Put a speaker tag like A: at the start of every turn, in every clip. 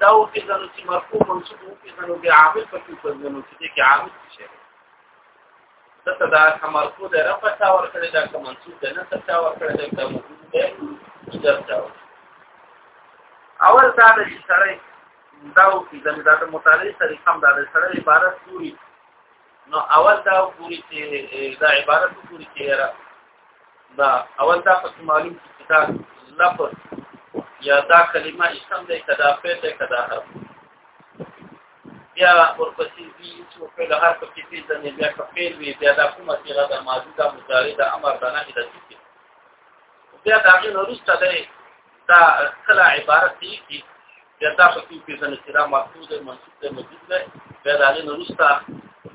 A: دا او کې ځنو چې مرکو منصوب او کې ځنو کې عامل په کې ځنو چې کې عامل شي دا دا کمرکو د رفع تا ور کړی دا کوم منصوب ده نه تا ور کړی دا کوم ده جر تا اول دا د سره دا او کې ځنو دا مطالعه طریقه هم دا سره عبارت پوری نو اول دا پوری چې دا عبارت پوری چې دا اول دا خو معلوم چې دا لفظ یا دا کلمه اسم دی کدا فعل دی کدا حرف بیا ورپسې وی چې په له حرف کې فعل دی بیا فعل وی بیا دا کومه صيغه د ماضي د مضارع د امر د نهي د ذکر بیا دا غي نورسته دی دا کله عبارت دی چې بیا دا په کې فعل نه سره مقصود منصوب دی موجود دی بیا دا غي نورسته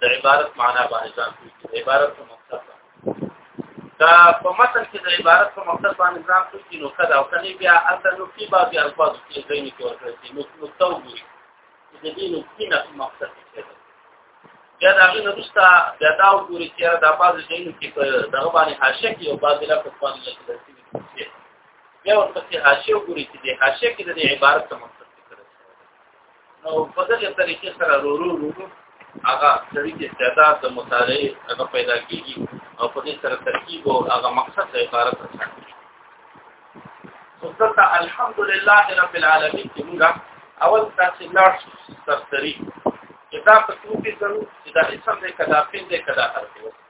A: د عبارت معنا باندې ځان عبارت مقصد دا په متن کې د عبارت په مقصد باندې ځان څه کې نو کړه او کني بیا اصل نو کې بعضي الفاظ کې ځین کې ورته چې نو نو تو ګوري د دې نو کې نه مقصد څه ده بیا دا غي نو رستا بیا دا وګوري چې دا بعض ځین کې په دغه باندې حاشیه کې او بعض لا په باندې کې د دې بیا ورته حاشیه وګوري چې د حاشیه کې د عبارت څه نو په دغه طریقې سره رو رو رو هغه سړي کې استعداد د مطالعه هغه پیدا کیږي او په دې سره ترکیب او هغه مقصد ته عبارت راځي سلطه الحمدلله رب العالمین چې موږ اول تاسو لاړ سرتري کتاب په کوم کې څنګه چې دا اسم دې کدا فین دې کدا حرف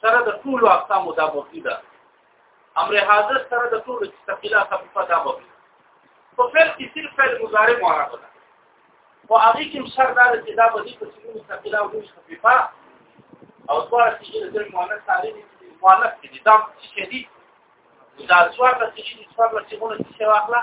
A: سره د ټول اقسام دا مفید ده امر حاضر سره د ټول استقلا خفیفه دا مفید په فعل کې صرف فعل مضارع معرب ده او هغه کوم سر دا چې دا به دې په سیمه استقلا او خفیفه او څوار چې د مؤنث سالم دي مؤنث دي دا چې دي دا څوار چې څوار چې مونږ څه واخلہ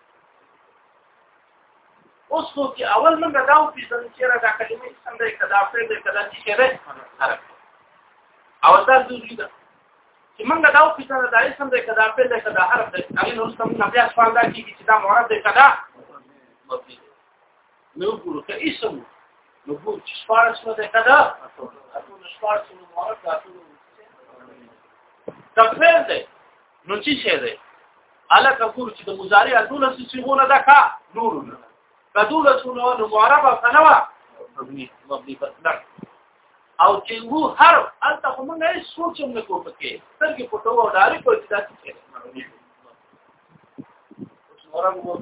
A: اوس خو کې اول موږ دا او پیژنو چې را دا کلمې څنګه یې کدا پرې دې کدا چې شری او دا دوی ده چې موږ دا او پیژنو دا یې څنګه کدا پرې دې کدا حرف دې هغه نور سم نه بیا څوال دا کیږي چې دا معرب دې کدا نو ګورو که اسم نو ګور چې شپارس نو دې کدا اته شپارس نو معرب دا ټول تفصیل دی نو چې شه ده الا کفور چې د مضارع ټول څه صيغونه ده کا نور نه کدول سونه نو معربه فنوا مبني مبني فتح او چې وو هر الته کوم نه سوچ هم نه کو پکې سترګې پټو او ډارې کوي چې دا څه کوي معربه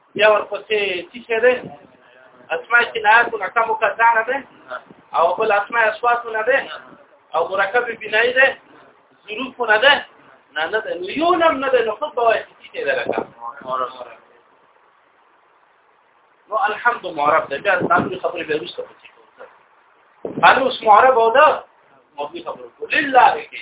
A: بیا ورپسې چې شه ده اسماء کنایات او احکام کسان ده او بل اسماء اصوات نه ده او مرکب بنای ده ظروف نه ده نه نه ده یو نم نه ده نو خود به وایي چې ده لکه نو الحمد معرب ده بیا ستاسو خبرې به وروسته پچې کوو هر اوس معرب او ده مبني خبرو لله کې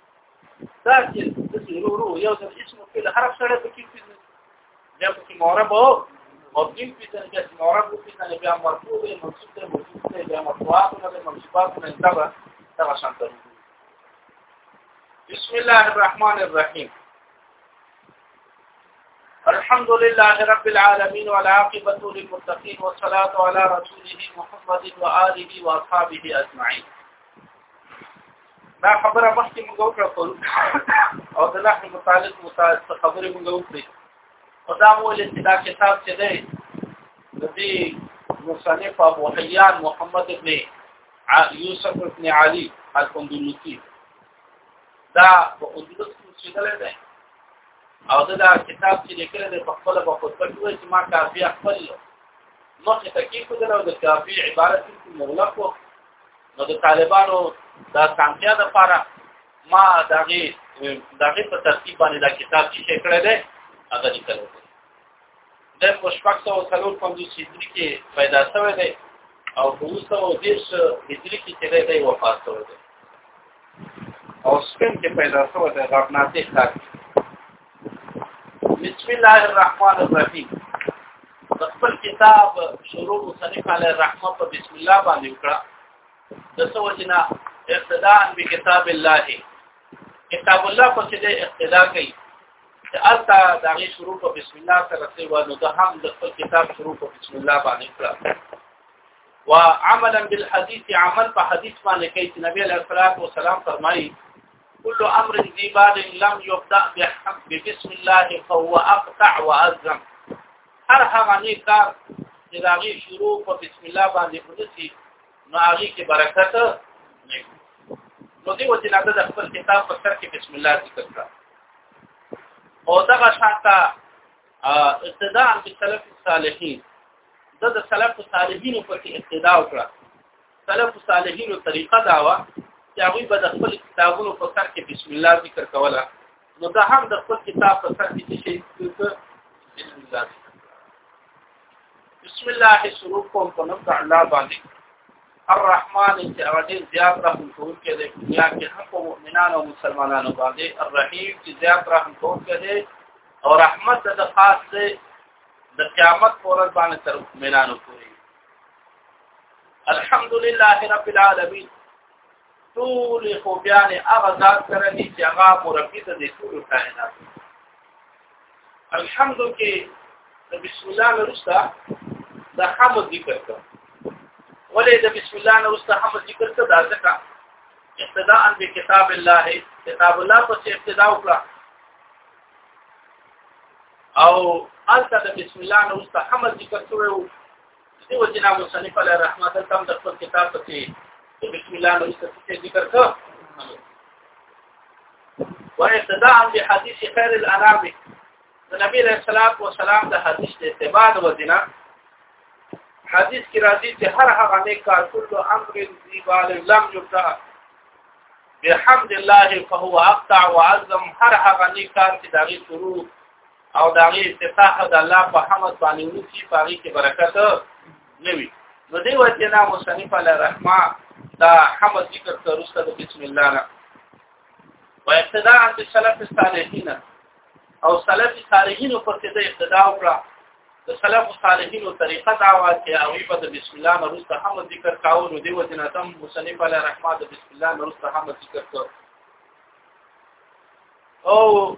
A: دا چې د ورو ورو یو د اسم په هر سره په کې پیژنې بیا په کې معرب او مبدل پیژنې بیا معرب او پیژنې بیا مرفوع او منصوب ته موصوف ته بیا مرفوعات او منصوبات نه انتبه دا شان ته بسم الله الرحمن الرحيم الحمد لله رب العالمين والعاقبة للمتقين والصلاة على رسوله محمد وآله وأصحابه أجمعين دا خبره مخکې موږ وکړه په او د لحن متعلق متعلق خبرې موږ وکړې او دا مولې چې دا کتاب چې دی د دې مصنف ابو حیان محمد ابن یوسف ابن علی الکندوسی دا په اندلس کې چیدلې ده او دا کتاب چې لیکل دی په خپل په خپل ټول چې ما کافی خپل مخ ته کې کوله د کافی عبارت مغلق وو نو د طالبانو د سانتیا د لپاره ما دغه دغه په ترتیب باندې دا کتاب چې کړی دی هغه لیکل دی د مشفق سو څلور پنځوس هجری کې پیدا شوی دی او په اوس سو دیش هجری کې چې دی وفات شوی دی او سپین کې پیدا شوی دی غرناطق بسم الله الرحمن الرحیم د خپل کتاب شروع مصنف علی الرحمه په بسم الله باندې وکړه د څه وجنه اقتداء به کتاب الله کتاب الله په څه دې اقتداء کوي چې البته دا غي شروع په بسم الله سره څه و نو د هم د خپل کتاب شروع په بسم الله باندې وکړه وعملا بالحديث عمل په حديث باندې کوي چې نبی علیه الصلاۃ والسلام فرمایي كل امر ذي بال لم يبدا بسم الله فهو اقطع وازم هر هغه نه کار چې دا غي شروع په بسم الله باندې ونسي نو هغه کې برکت نه نو دی وځي نه د خپل کتاب په سر کې بسم الله ذکر کړه او دا شانتا ابتداء بالسلف الصالحين د سلف الصالحین په کې ابتداء وکړه سلف صالحین طریقه دا و چې هغه به د خپل کتابونو په سر کې بسم الله ذکر کوله نو دا هم د خپل کتاب په سر کې شي بسم الله بسم الله شروع کوم په نوم د الله باندې الرحمن چې هغه ډېر زیات رحم کوونکی دی دنیا کې هم په مؤمنانو او مسلمانانو باندې الرحیم چې زیات رحم کوونکی دی او رحمت د خاص دی د قیامت پر ورځ باندې تر مؤمنانو پورې الحمد لله رب العالمين ټول خو بیا نه هغه ذات سره دي چې هغه مربي ته دي ټول کائنات الحمد کې د بسم الله نرسته د حمد ذکر کړ ولې د بسم الله نرسته حمد ذکر کړ دا ځکه ابتداء به کتاب الله کتاب الله پس ابتداء وکړه او البته د بسم الله نرسته حمد ذکر کړو دې وجه نه مصنف علی رحمت تم د خپل کتاب ته بسم الله نو څه ذکر کړ واقتداء بحديث خير الانام النبي عليه الصلاه والسلام د حدیث د اتباع وزنا حدیث کی راځي چې هر هغه نیک کار کله امر دی بال لم یبدا بحمد الله فهو اقطع وعظم هر هغه نیک کار چې دغه شروع او دا غي استفتاح د الله په حمد باندې وسی پاري کې برکت نه وي نو دی وجه نه مصنف علی رحمه دا حمد ذکر ترسته د بسم الله نه و ابتداء د سلف صالحین او سلف صالحین په څیر د ابتداء وکړه د سلف صالحین طریقه دا و چې هغه په بسم الله نه رسته حمد ذکر کاوه نو دی وجه نه تم مصنف علی رحمه د بسم الله نه رسته حمد ذکر کاوه او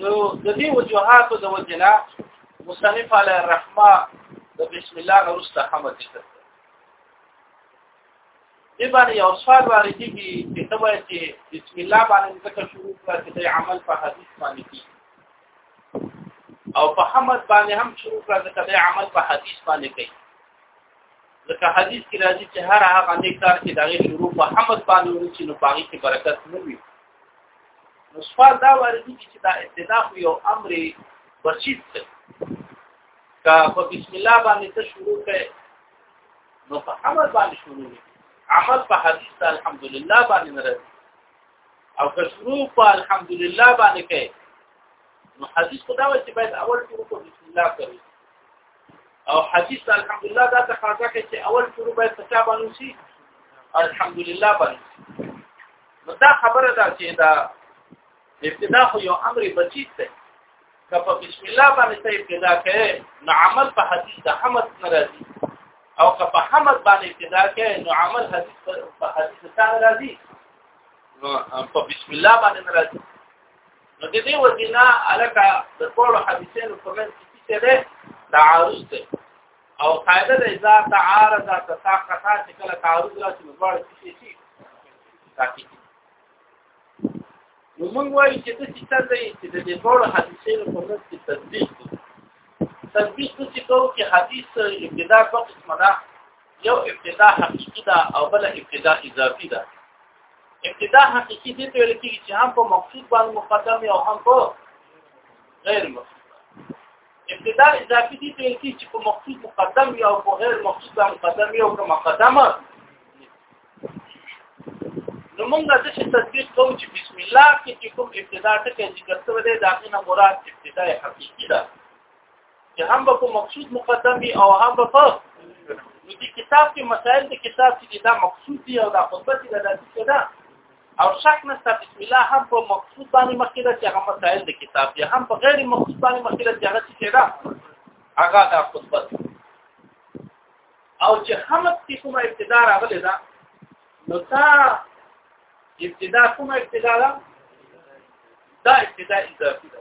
A: نو د دې وجوهات د وجلا مصنف علی الرحمه د بسم الله نورسته حمد شته دې باندې یو سوال وارد دي چې ته وایې چې بسم الله باندې ذکر شروع کړه چې عمل په حدیث باندې کی او په حمد باندې هم شروع کړه چې عمل په حدیث باندې کوي ځکه حدیث کې راځي چې هر هغه نیک کار چې دغه شروع په حمد باندې ورچې نو باغی کې برکت نه وي نو سوال دا ورته چې دا ابتدا خو یو امر بسيط دی کا په بسم الله باندې ته شروع کړي نو په عمل باندې شروع کړي عمل په حدیث الحمدلله باندې نه راځي او که شروع په الحمدلله باندې کړي نو حدیث خدا و چې باید اول شروع په بسم الله کړي او حدیث الحمدلله دا تقاضا کوي چې اول شروع باید په چا باندې شي الحمدلله باندې نو دا خبره ده چې دا ابتدا خو یو امر بسيط دی که په بسم الله باندې ته ابتدا کوې نو عمل په حدیث د حمد نه راځي او که په حمد باندې ابتدا کوې نو عمل حدیث په حدیث سره راځي نو په بسم الله باندې نه راځي نو د دې وجینا الکه د ټول حدیثونو په منځ کې څه ده تعارض ده او قاعده د اذا تعارض تساقطا چې کله تعارض راشي نو دواړه شي شي تاکي نو موږ وایو چې د څه څه دی چې د دې ټول حدیثې په منځ کې تصدیق دي تصدیق د څه کوو کې حدیث ابتدا په قسمه ده یو ابتدا حقیقي ده او بل ابتدا اضافي ده ابتدا حقیقي دي ته ویل کېږي چې هم په مقصود باندې مقدم او هم په غیر مقصود ابتدا اضافي دي ته کې چې په مقصود مقدم یا او په غیر مقصود باندې مقدم یا او په مقدمه نو موږ د څه تطبیق کوو چې بسم الله کې چې کوم ابتدا ټکی ذکر شوی دی دا نه مراد ابتدا حقيقي ده چې هم په مقصود مقدم وي او هم په نو دې کتاب کې مسائل د کتاب کې دا مقصود دی او دا خطبه دی دا څه ده او شک نشته بسم الله هم په مقصود باندې مخکې ده چې هغه مسائل د کتاب دي هم په غیر مقصود باندې مخکې ده چې هغه څه ده هغه د خطبه او چې حمد کې کومه ابتدا راغلې ده نو تا ابتدا کومه ابتدا ده دا ابتدا اضافي ده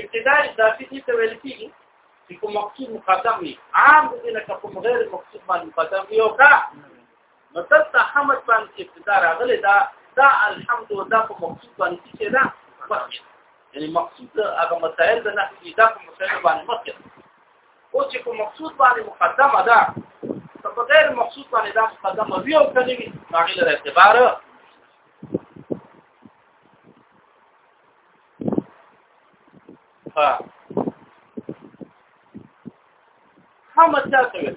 A: ابتدا اضافي دي ته ویل کېږي چې کوم مقصود مقدم وي عام دې نه کوم غیر مقصود باندې مقدم وي او کا نو دلته حمد باندې ابتدا راغلی دا دا الحمد دا په مقصود باندې چې دا مخکې یعنی مقصود هغه مسائل د نه دي دا په مسائل باندې مخکې او چې په مقصود باندې مقدمه ده په غیر مقصود باندې دا مقدمه وی او کړی وي هغه لپاره اعتبار ها حمد ذاته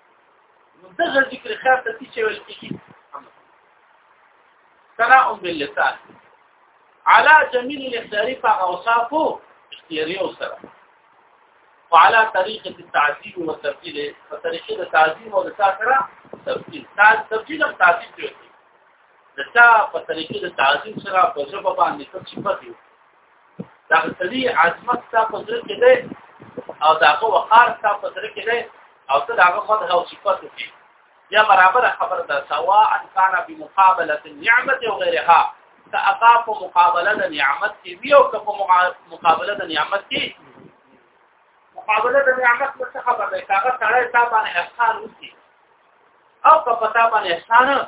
A: نو دغه ذکر خیر ته چې ویل کیږي ثناء باللسان على جميل الاختياري فاوصافه اختياري او سره وعلى طريقه التعذيب والتفصيل فطريقه التعذيب او سره تفصيل تفصيل او تعذيب دی دتا په طريقه د تعذيب سره په ژبه باندې څه صفات دي دا سړي عظمت تا په ځل کې ده او داغه وقار تا په ځل کې ده او ته داغه خود او صفات کې یا برابر خبر ده سواء كان بمقابله النعمه او غيرها ته اقا په مقابله د نعمت کې وی او په مقابله د نعمت کې مقابله د نعمت څخه خبر ده کاغه سړی تا باندې احسان وکړي او په پتا باندې احسان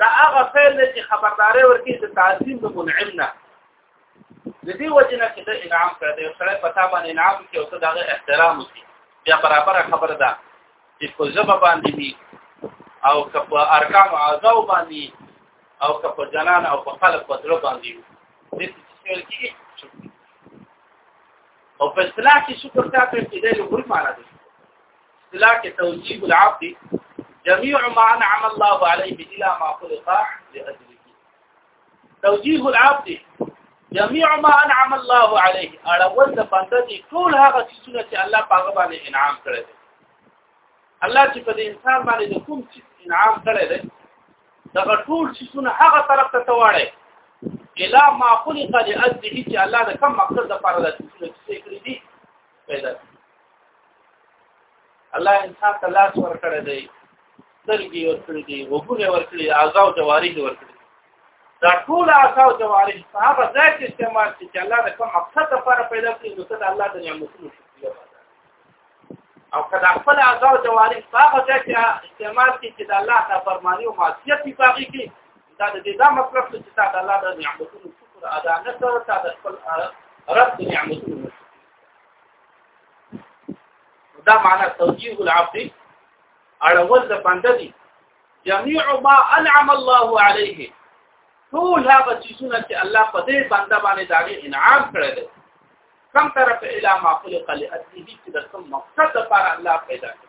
A: دا هغه فعل دی چې خبرداري ورکړي د تعظیم د منعم نه د دې وجه نه چې د انعام کړ دی سره پتا باندې انعام کې او ته دغه احترام وکړي بیا برابر خبره ده چې په ژبه باندې وي او که په ارکان او اعضاء باندې او که په جنان او په قلب په دل باندې وي د څه کې او په اصطلاح کې شکر تاسو کې د لوړ معنا ده اصطلاح کې توجیه العبد جميع ما انعم الله عليه الى ما خلق لاجله توجیه العبد جميع ما انعم الله عليه اړول د بنده دي ټول هغه څه چې الله پاک باندې انعام کړی دی الله چې په انسان باندې د کوم څه انعام کړی دی دا ټول څه هغه طرف ته تواړي الا ما خلق لاجله چې الله د کوم مقصد لپاره د څه کړی دی پیدا الله انسان ته لاس ورکړی دی سترګې ورکړي دي وګونه ورکړي اعضاء او جوارح ورکړي دا ټول اعضاء او جوارح په هغه ځای کې استعمال شي چې الله د کوم مقصد لپاره پیدا کړي نو ته الله د نعمتونو شکر او کله خپل اعضاء او جوارح په هغه ځای کې استعمال شي چې د الله د فرمانی او معصیت په هغه کې دا د دې دا مطلب چې تا د الله د نعمتونو شکر ادا نه کړ تا د خپل رب د نعمتونو دا معنی توجیه العبد اړول د بنده دي جميع ما انعم الله عليه ټول هغه چیزونه چې الله په دې بنده باندې داغي انعام کړی دی کم طرف اله ما خلق لاجله چې د کوم مقصد لپاره الله پیدا کړ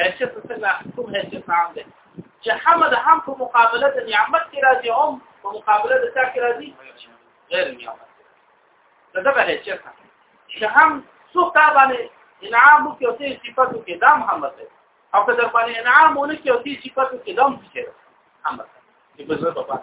A: حیثیت څنګه کوم حیثیت عام دی چې حمد هم په مقابله د نعمت کې راځي هم په مقابله د څه کې راځي غیر نعمت دا دغه حیثیت چې هم څو تا باندې انعام کې او څه صفاتو کې دام حمد دی او که در باندې انعام ونه کې او څه صفاتو کې دام څه حمد دی په زړه په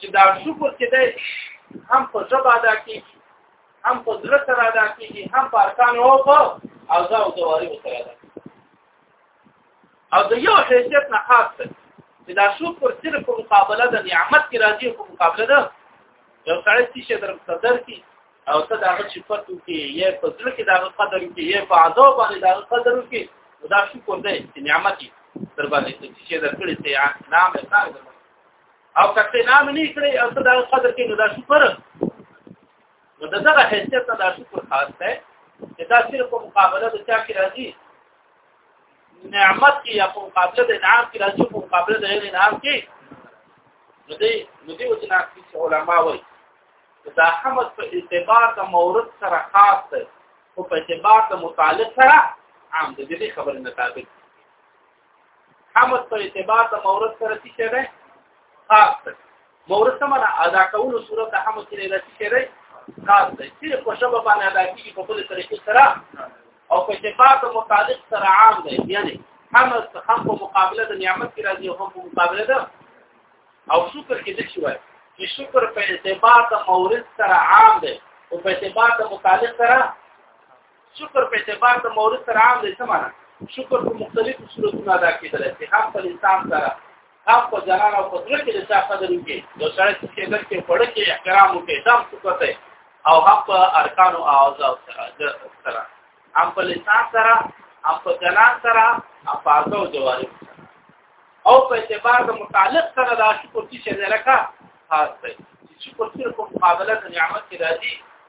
A: چې دا شکر چې دی هم په ژبه ادا کېږي هم په زړه سره ادا کېږي هم په ارکانو او په اوزا او جواري سره ادا کېږي او د یو حیثیت نه خاص دی چې دا شکر صرف په مقابله د نعمت کې راځي په مقابله ده یو سړی چې در صدر کی او ته دا غوښتې پټو کې یې په ځل کې دا قدر کې یې په عذاب باندې دا قدر کې دا شکر دی چې نعمت در باندې چې درکړې ته نام یې او کته نام نه کړی او ته دا قدر کې نو دا شکر نو دا دغه حیثیت دا شکر خاص دی چې دا صرف په مقابله د چا کې راځي نعمت کې یا په مقابله د انعام کې راځي په مقابله د غیر انعام کې نو دې نو دې وجنا کې علماء وایي دا حمد په اعتبار د مورد سره خاص دی او په اعتبار د متعلق سره عام دی دې خبرې مطابق حمد په اعتبار د مورث سره څه شي ده خاص ده مورث سمره ادا کولو صورت د حمد کې نه څه شي ده خاص ده چې په شبه باندې ادا کیږي په بل طریقې سره او په اتفاق متعلق سره عام ده یعنی حمد هم په مقابله د نعمت کې راځي او هم په مقابله ده او شکر کې د شوی چې شکر په اعتبار د مورث سره عام ده او په اعتبار د متعلق سره شکر په اعتبار د مورد سره عام دی سمانه شکر په مختلفو صورتونو ادا کېدل شي هم په انسان سره هم په جلال او قدرت کې د چا قدر وکړي د سره چې کېدل کې پړ کې احترام وکړي دا شکر دی او هم په ارکان او اعضاء سره سره هم په لسان سره هم په جلال سره هم په اعضاء او جوارح او په اعتبار د متعلق سره دا شکر چې لکه خاص دی چې شکر په مقابله د نعمت کې راځي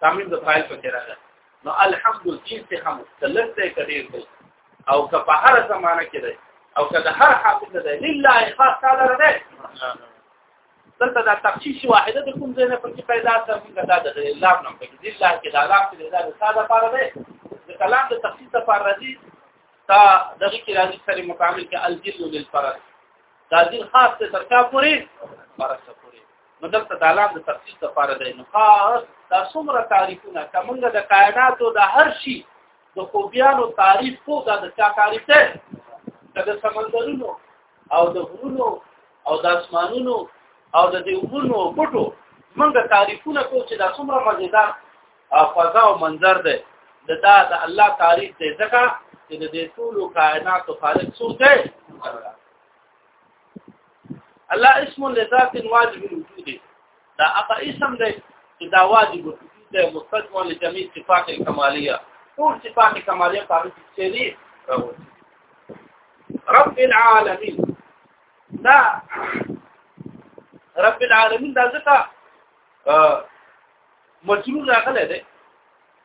A: تعمیم د فاعل په کې راغلی نو الحمد جنس څخه مختلف دی کډیر دی او که په هر زمانه کې دی او که د هر حافظ دی لله خاص تعالی دی دلته دا تخصیص واحده د کوم ځای نه پکې پیدا ده موږ دا د الله نوم پکې دی الله کې دا الله کې دا ساده پاره دی د کلام د تخصیص لپاره راځي تا دغه کې راځي سره مکمل کې الجل للفرد دا ځل خاص ته ترکا پوری فرق نو دلته د علام د تفصیل لپاره دی نو خاص دا څومره تعریفونه کومګ د کائناتو د هر شي د خوبيانو تعریف کو دا د چا تعریف دی د سمندرونو او د غرونو او د اسمانونو او د دیوونو پټو موږ تعریفونه کو چې دا څومره مزیدار فضا او منظر دی د دا د الله تعریف دی ځکه چې د دې ټول کائناتو خالق څوک دی الله اسم لذات واجب الوجود دا هغه اسم دی چې دا واجب الوجود دی مستجم لجميع صفات الكماليه ټول صفات کماليه په هغه کې دي رب العالمين دا رب العالمين دا ځکه مجرور راغلی دی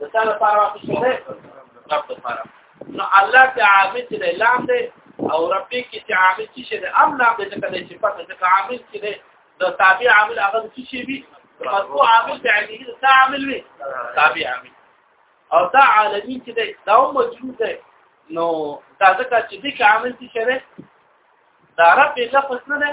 A: د څه لپاره واقع شوی دی رب لپاره نو الله کې عامل دی لام دی او ربي کې چې عامل څه شي دی ام لام دی ځکه چې پته ځکه عامل چې دی د تابع عامل هغه څه شي وي مرفوع عامل دی علی دا عامل وي تابع عامل او دا عالمي چې دی دا مجرور دی نو دا ځکه چې دې کې عامل څه شي دی دا رب لفظ نه دی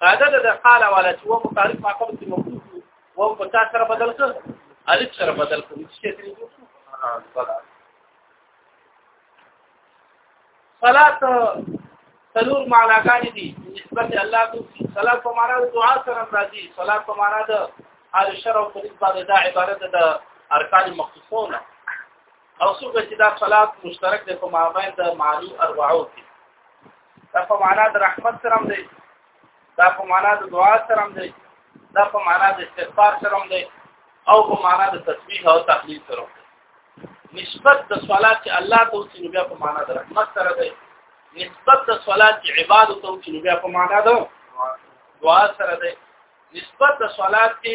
A: قاعده د حال والا چې وو متعارف ما قبل کې موجود وو په تاسو سره بدل کړ الف سره بدل کړ چې ترې صلات تلور معناګان دي نسبت الله ته صلات په معنا د دعا سره راځي صلات په معنا د حال شرع او په نسبت د عبارت د ارکان مخصوصونه او څوک چې دا صلات مشترک دی په مابین د معلو اربعو کې دا په معنا د رحمت سره هم دی دا په معنا د دعا سره هم دی دا په معنا د استغفار سره هم دی او په معنا د تسبیح او تحلیل سره هم دی نسبت د صلات چې الله ته اوسې نو بیا په معنا د رحمت سره دی نسبت د صلات چې عبادت ته اوسې نو بیا په معنا د دعا سره دی نسبت د صلات چې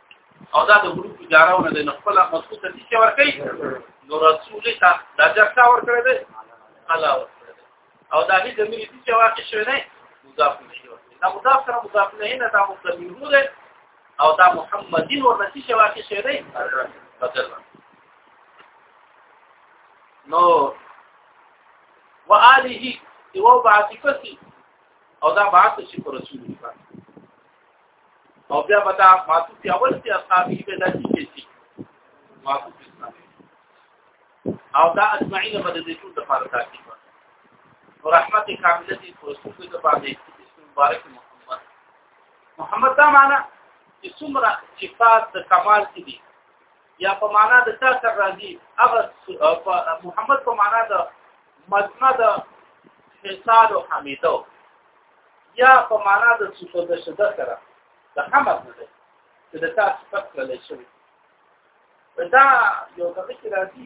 A: او دا د ګروپ اجاره نه ده خپل مسعود ته چې ورکړي نو رسول ته دا جرتا ورکړي ده الله ورکړي او دا هیڅ ملي چې واقع شوی نه مضاف نه شي دا مضاف سره مضاف نه نه دا مستمر ده او دا محمدین ورنسي چې واقع شوی دی بدل نو وآله یو بعث او دا بعث شي پر رسول الله او بیا به دا معطوف دی اول چې اصحابي به دا شي شي معطوف او دا اجمعین به د دې ټول لپاره تاکي او رحمت کامله دي په رسول کې باندې مبارک محمد محمد دا معنا چې څومره صفات د کمال کې دي یا په معنا د تا سره راځي هغه محمد په معنا د مجمع د حساد او حمیدو یا په معنا د صفه د شده سره د حمد نه دی چې د تا صفت کړل شوی دا یو دغه چې راځي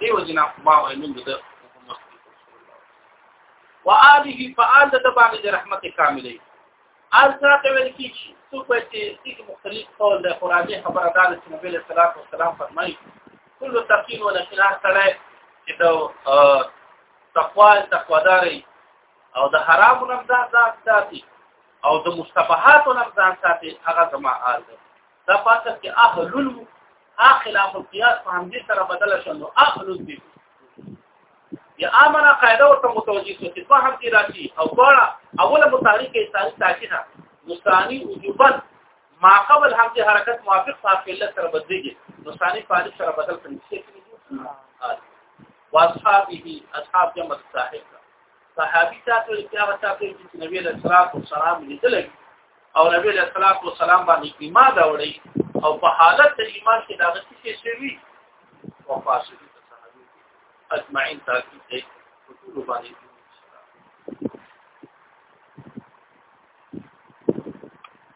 A: دې وجنا ما وای نن د وآله فآل د باندې د رحمت کاملې آل ذات ویل کی چې څو پاتې دې مختلف قول د قرآني خبره ده چې نبی له صلوات و سلام فرمایي کله تقین ولا خلاف سره چې دا تقوا تقواداري او د حرام نم ذات ذات ساتي او د مستبحات نم ذات ساتي هغه زما آل ده دا پاتې کې اهلل اخلاف القياس په همدې سره بدل شول اهلل دي یا امره قاعده ورته متوجي شو چې په هم کې راشي او ګوره اوله متحرک کې ثاني تاکیدا مستانی وجوبا ما قبل هم دې حرکت موافق صاحب علت سره بدلږي نو ثاني فاعل سره بدل کړي واصحابه اصحاب جمع صاحب صحابي تاسو چې هغه تاسو چې نبی له صلوات و سلام لیدل او نبی له صلوات و سلام باندې ایمان راوړی او په حالت د ایمان کې دا غوښتي چې شوی او فاصله د صحابي اجمعین تاکید دی ټول باندې